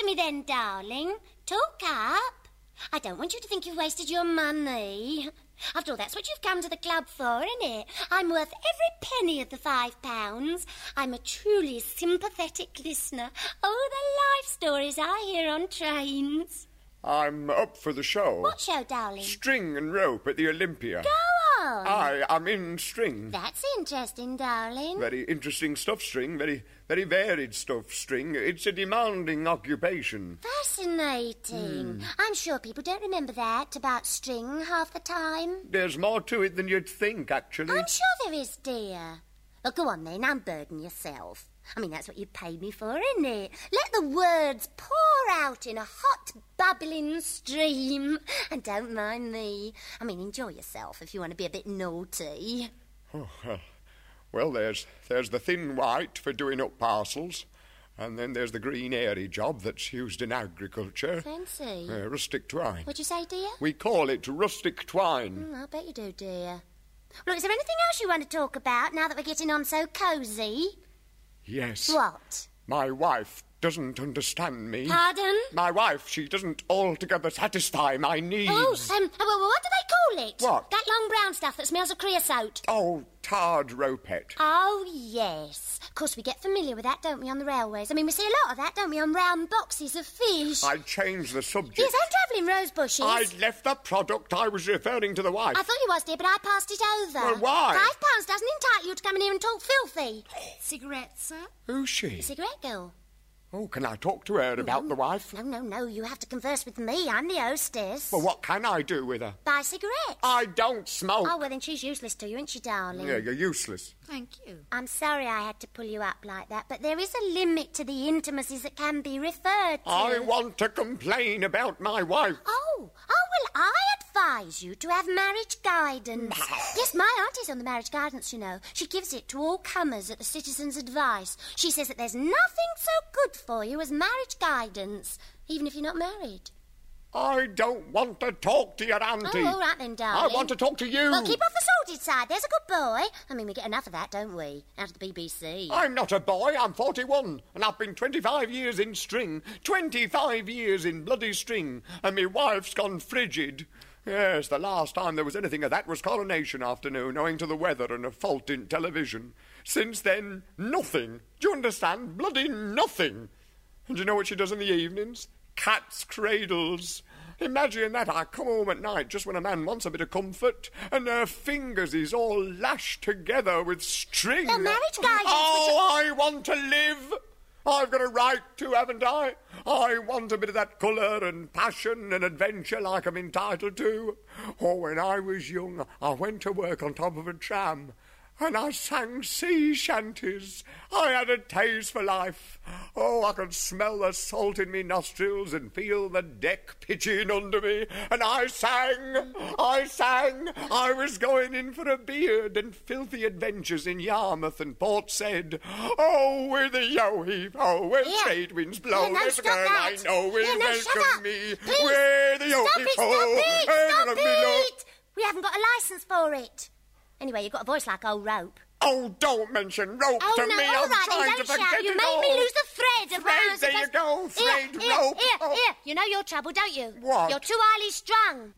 to me then, darling. Talk up. I don't want you to think you've wasted your money. After all, that's what you've come to the club for, isn't it? I'm worth every penny of the five pounds. I'm a truly sympathetic listener. Oh, the life stories I hear on trains. I'm up for the show. What show, darling? String and rope at the Olympia. Go on. I am in string. That's interesting, darling. Very interesting stuff, string. Very, very varied stuff, string. It's a demanding occupation. Fascinating. Hmm. I'm sure people don't remember that about string half the time. There's more to it than you'd think, actually. I'm sure there is, dear. Well, go on then, unburden yourself. I mean, that's what you paid me for, isn't it? Let the words pour out in a hot, bubbling stream. And don't mind me. I mean, enjoy yourself if you want to be a bit naughty. Oh, well, well, there's there's the thin white for doing up parcels, and then there's the green airy job that's used in agriculture. Fancy. Uh, rustic twine. What'd you say, dear? We call it rustic twine. Mm, I bet you do, dear. Look, is there anything else you want to talk about now that we're getting on so cosy? Yes. What? My wife doesn't understand me. Pardon? My wife, she doesn't altogether satisfy my needs. Oh, um, well, what do they call it? What? That long brown stuff that smells of creosote. Oh, tarred ropette. Oh, yes. Of course, we get familiar with that, don't we, on the railways? I mean, we see a lot of that, don't we, on round boxes of fish. I'd change the subject. Yes, I'm travelling rose bushes. I'd left the product. I was referring to the wife. I thought you was, dear, but I passed it over. Well, why? Five pounds doesn't entitle you to come in here and talk filthy. Cigarettes, sir? Who's she? Cigarette girl. Oh, can I talk to her about the wife? No, no, no. You have to converse with me. I'm the hostess. Well, what can I do with her? Buy cigarettes. I don't smoke. Oh, well, then she's useless to you, isn't she, darling? Yeah, you're useless. Thank you. I'm sorry I had to pull you up like that, but there is a limit to the intimacies that can be referred to. I want to complain about my wife. Oh, oh, well, I advise you to have marriage guidance. yes, my auntie's on the marriage guidance, you know. She gives it to all comers at the Citizen's Advice. She says that there's nothing so good for you as marriage guidance, even if you're not married. I don't want to talk to your auntie. Oh, all right then, darling. I want to talk to you. Well, keep off the salted side. There's a good boy. I mean, we get enough of that, don't we? Out of the BBC. I'm not a boy, I'm 41, and I've been 25 years in string, 25 years in bloody string, and me wife's gone frigid. Yes, the last time there was anything of that was coronation afternoon, owing to the weather and a fault in television. Since then, nothing. Do you understand? Bloody nothing. And do you know what she does in the evenings? Cat's cradles. Imagine that. I come home at night just when a man wants a bit of comfort, and her fingers is all lashed together with string. The marriage guidance, Oh, I want to live. I've got a right to, haven't I? I want a bit of that colour and passion and adventure like I'm entitled to. Oh, when I was young, I went to work on top of a tram. And I sang sea shanties. I had a taste for life. Oh, I could smell the salt in me nostrils and feel the deck pitching under me. And I sang, I sang. I was going in for a beard and filthy adventures in Yarmouth and Port Said. Oh, where the yo heave, oh, where Yeah. trade winds blow. Yeah, no, a stop girl I know will Yeah, no, welcome me. Please. Where the yo Stop heave, it, stop oh, it, stop me know. it! We haven't got a licence for it. Anyway, you've got a voice like old rope. Oh, don't mention rope Oh, to no, me. I'm right, trying don't to forget shout. You it made all. me lose the thread of Thread, there you go. Here, Thread, here, rope. Here, Oh. here. You know your trouble, don't you? What? You're too highly strung.